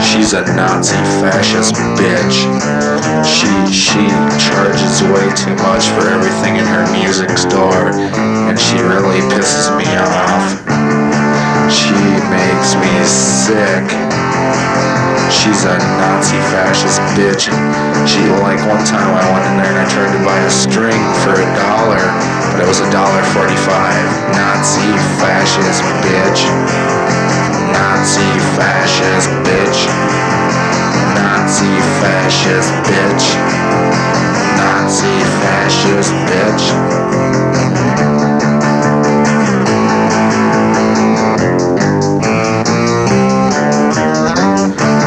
She's a Nazi fascist bitch. She she charges way too much for everything in her music store, and she really pisses me off. She makes me sick. She's a Nazi fascist bitch. She like one time I went in there and I tried to buy a string for a dollar, but it was a dollar forty-five. Nazi fascist bitch. Nazi fascist bitch. Nazi fascist bitch.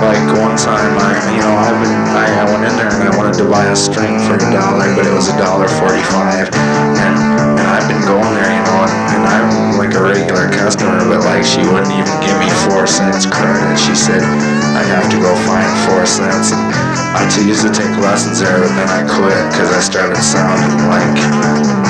Like one time, I you know I've been I, I went in there and I wanted to buy a string for a dollar, but it was a dollar forty-five, and and I've been going there, you know, and, and I'm like a regular customer, but like she wouldn't even give me four cents credit. She said I have to go find four cents. And I used to take lessons there, but then I quit because I started sounding like